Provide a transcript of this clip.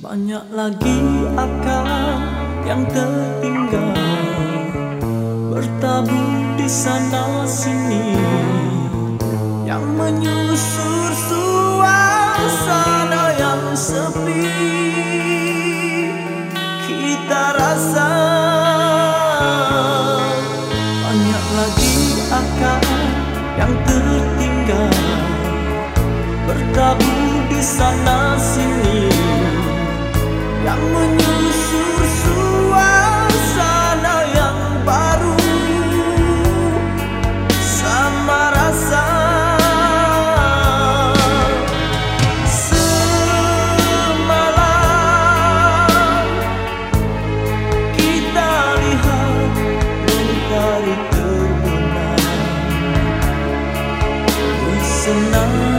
Banyak lagi akan yang tertinggal. Bertabur di sana sini. Yang menyusur suasana yang sepi. Kita rasa Banyak lagi akan yang tertinggal. Bertabur di sana sini yang menyusur suasana yang baru. Sama rasa semalam kita lihat mentari terbenam senang